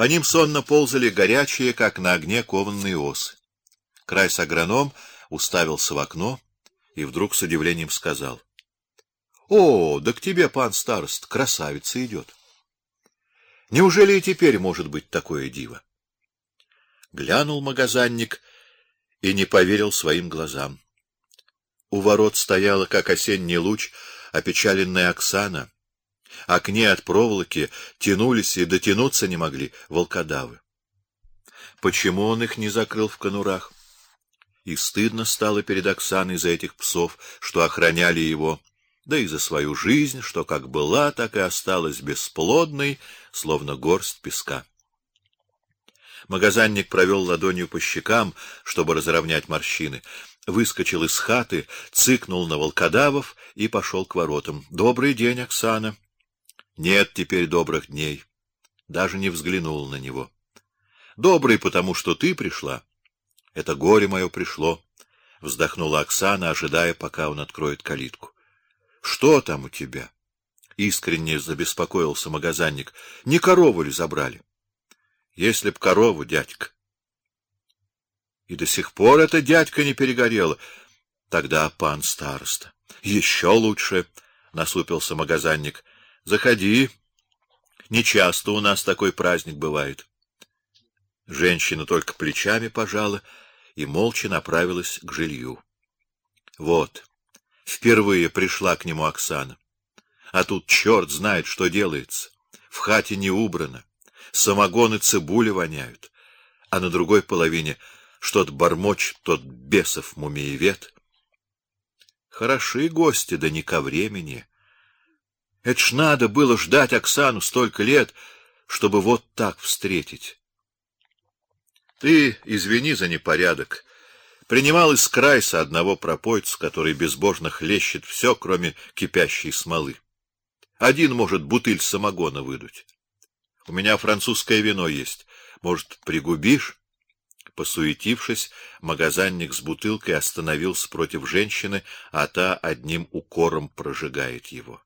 По ним сонно ползали горячие, как на огне кованные осы. Крайс агроном уставился в окно и вдруг с удивлением сказал: "О, да к тебе, пан старост, красавица идет. Неужели и теперь может быть такое диво?" Глянул магазинник и не поверил своим глазам. У ворот стояла, как осенний луч, опечаленная Оксана, а к ней от проволоки тянулись и дотянуться не могли волкодавы. Почему он их не закрыл в конурах? И стыдно стало перед Оксаной за этих псов, что охраняли его, да и за свою жизнь, что как была, так и осталась бесплодной, словно горсть песка. Магазинник провел ладонью по щекам, чтобы разровнять морщины, выскочил из хаты, цыкнул на волкодавов и пошел к воротам. Добрый день, Оксана. Нет теперь добрых дней. Даже не взглянул на него. Добрый, потому что ты пришла. Это горе мое пришло, вздохнула Оксана, ожидая, пока он откроет калитку. Что там у тебя? Искренне забеспокоился магазинник. Не корову ли забрали? Если б корову, дядька. И до сих пор эта дядька не перегорела. Тогда пан староста. Еще лучше, насупился магазинник. Заходи. Не часто у нас такой праздник бывает. Женщина только плечами пожала и молча направилась к жилью. Вот. Впервые пришла к нему Оксана. А тут черт знает, что делается. В хате не убрано. Самогон и цибуля воняют. А на другой половине что-то бормочет тот бесов мумиевед. Хороши гости, да не ко времени. Это ж надо было ждать Оксану столько лет, чтобы вот так встретить. Ты извини за непорядок. Принимал из крайса одного пропойца, который безбожно хлещет все, кроме кипящей смолы. Один может бутыль самогона выдуть. У меня французское вино есть. Может, пригубишь? Посуетившись, магазинник с бутылкой остановился против женщины, а та одним укором прожигает его.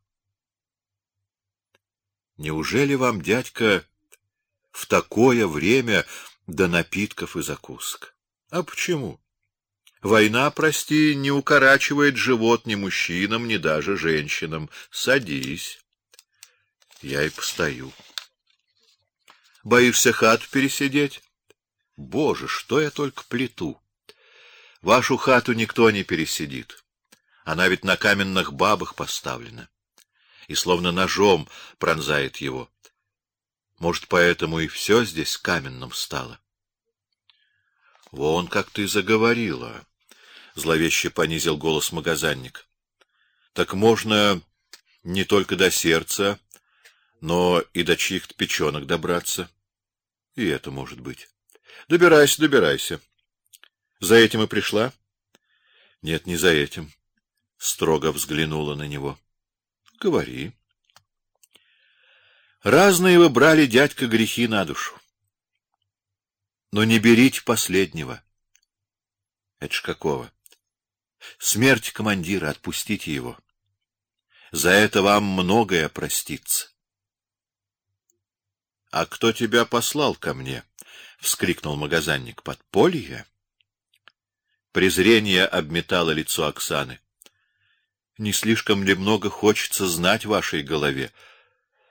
Неужели вам, дядька, в такое время до напитков и закусок? А почему? Война, прости, не укорачивает живот ни мужчинам, ни даже женщинам. Садись. Я и постою. Боишься хату пересидеть? Боже, что я только плету! Вашу хату никто не пересидит. Она ведь на каменных бабах поставлена. И словно ножом пронзает его. Может, поэтому и все здесь каменным стало. Вон как ты заговорила, зловеще понизил голос магазинник. Так можно не только до сердца, но и до чьих-то печенок добраться. И это может быть. Добирайся, добирайся. За этим и пришла? Нет, не за этим. Строго взглянула на него. Говори. Разные вы брали, дядька, грехи на душу. Но не берите последнего. Это ж какого? Смерть командира, отпустите его. За это вам многое простится. А кто тебя послал ко мне? вскрикнул магазинник. Подполье? Презрение обметало лицо Оксаны. Не слишком ли много хочется знать в вашей голове?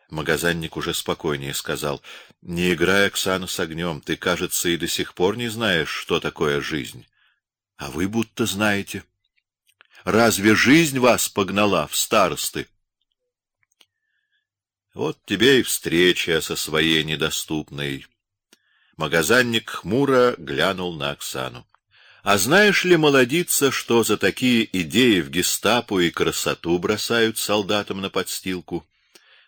Магазинник уже спокойнее сказал: "Не играй, Оксана, с огнем. Ты, кажется, и до сих пор не знаешь, что такое жизнь. А вы будто знаете. Разве жизнь вас погнала в старосты?" Вот тебе и встреча со своей недоступной Магазинник хмуро глянул на Оксану. А знаешь ли, молодица, что за такие идеи в гестапо и красоту бросают солдатам на подстилку?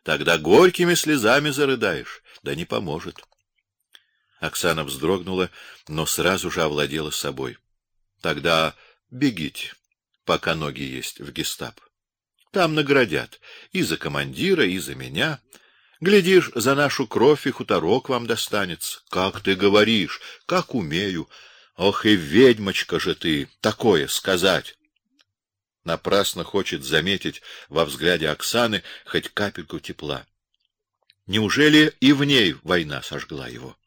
Тогда горькими слезами зарыдаешь, да не поможет. Оксана вздрогнула, но сразу же овладела собой. Тогда бегите, пока ноги есть в гестап. Там наградят и за командира, и за меня. Глядишь, за нашу кровь и хуторок вам достанется. Как ты говоришь, как умею. Ох и ведьмочка же ты, такое сказать. Напрасно хочет заметить во взгляде Оксаны хоть капельку тепла. Неужели и в ней война сожгла его?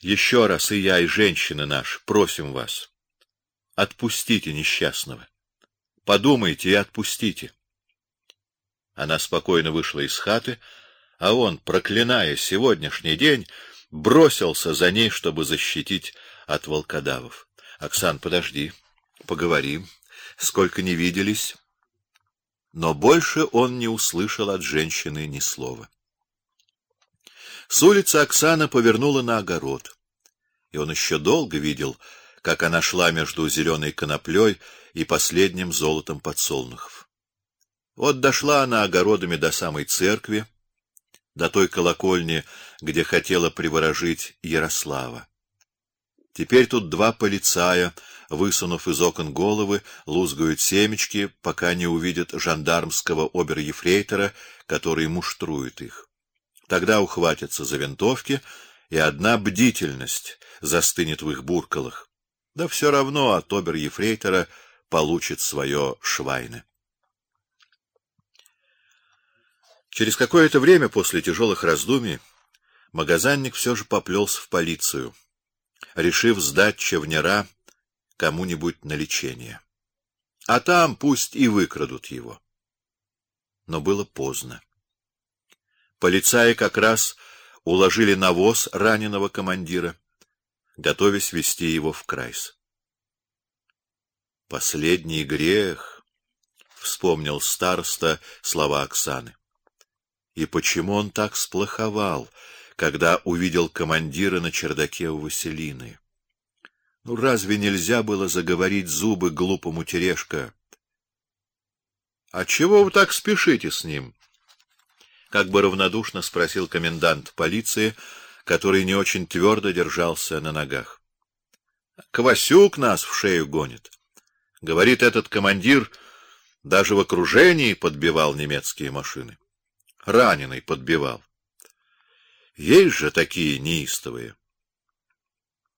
Еще раз и я, и женщины наши просим вас, отпустите несчастного. Подумайте и отпустите. Она спокойно вышла из хаты, а он, проклиная сегодняшний день, бросился за ней, чтобы защитить от волкодавов. Оксан, подожди, поговорим. Сколько не виделись, но больше он не услышал от женщины ни слова. С улицы Оксана повернула на огород, и он еще долго видел, как она шла между зеленой коноплей и последним золотом подсолнухов. Вот дошла она огородами до самой церкви, до той колокольни, где хотела приворожить Ярослава. Теперь тут два полицая, высунув из окон головы, лузгают семечки, пока не увидят жандармского обер-ефрейтора, который муштрует их. Тогда ухватятся за винтовки, и одна бдительность застынет в их буркалах. Да все равно от обер-ефрейтора получит свое швайне. Через какое-то время после тяжелых раздумий магазинник все же поплелся в полицию, решив сдать Чевнера кому-нибудь на лечение. А там пусть и выкрадут его. Но было поздно. Полицаи как раз уложили на воз раненого командира, готовясь вести его в Крайс. Последний грех, вспомнил староста слова Оксаны. И почему он так сплоховал, когда увидел командира на чердаке у Василины? Ну разве нельзя было заговорить зубы глупому Терешка? А чего вы так спешите с ним? Как бы равнодушно спросил комендант полиции, который не очень твердо держался на ногах. Квасюк нас в шею гонит. Говорит этот командир, даже в окружении подбивал немецкие машины раненый подбивал. Есть же такие неистовые.